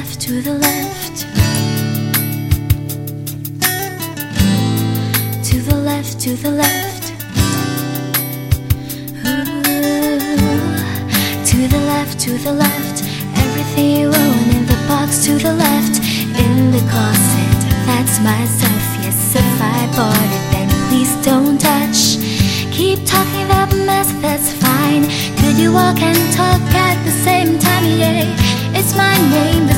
left, to the left. To the left, to the left. Ooh. To the left, to the left. Everything you own in the box to the left. In the closet, that's myself. Yes, if I bought it, then please don't touch. Keep talking that mess, that's fine. Could you walk and talk at the same time? Yeah, it's my name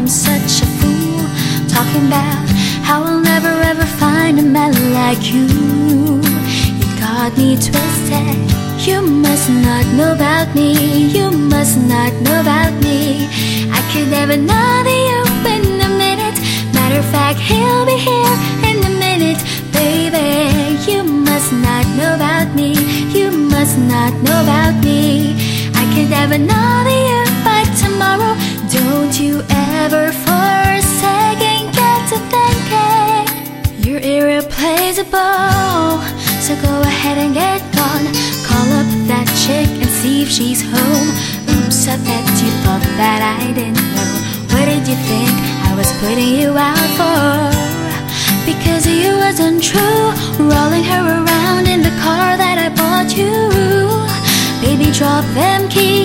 I'm such a fool. Talking about how I'll never ever find a man like you. You got me twisted. You must not know about me. You must not know about me. I could have another you in a minute. Matter of fact, he'll be here in a minute, baby. You must not know about me. You must not know about me. I could have another you by tomorrow. Don't you ever for a second get to thinking you're irreplaceable. So go ahead and get gone. Call up that chick and see if she's home. Oops, I bet you thought that I didn't know. What did you think I was putting you out for? Because you wasn't true. Rolling her around in the car that I bought you. Baby, drop them keys.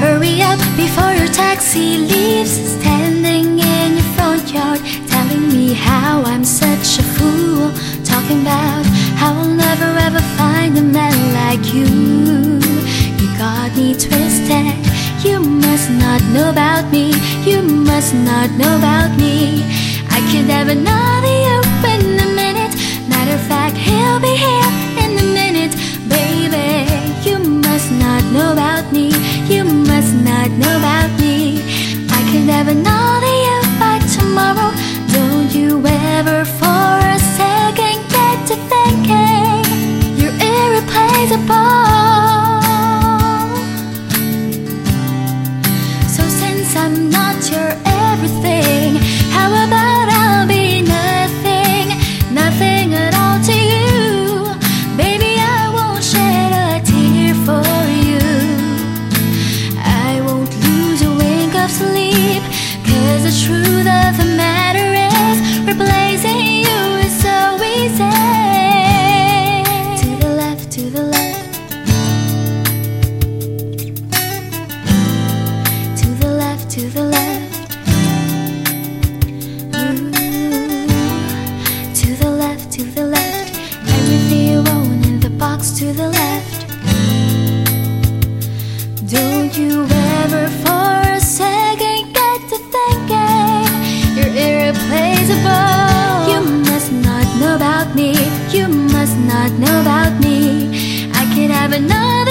Hurry up before your taxi leaves. Standing in your front yard, telling me how I'm such a fool. Talking about how I'll never ever find a man like you. You got me twisted. You must not know about me. You must not know about me. I could have another you about me. I could have another you by tomorrow. Don't you ever for a second get to thinking you're irreplaceable. So since I'm not your to the left. To the left, to the left. Ooh. To the left, to the left. Everything you own in the box to the left. Don't you ever for a second get to thinking you're irreplaceable. You must not know about me. You must not know about me. I could have another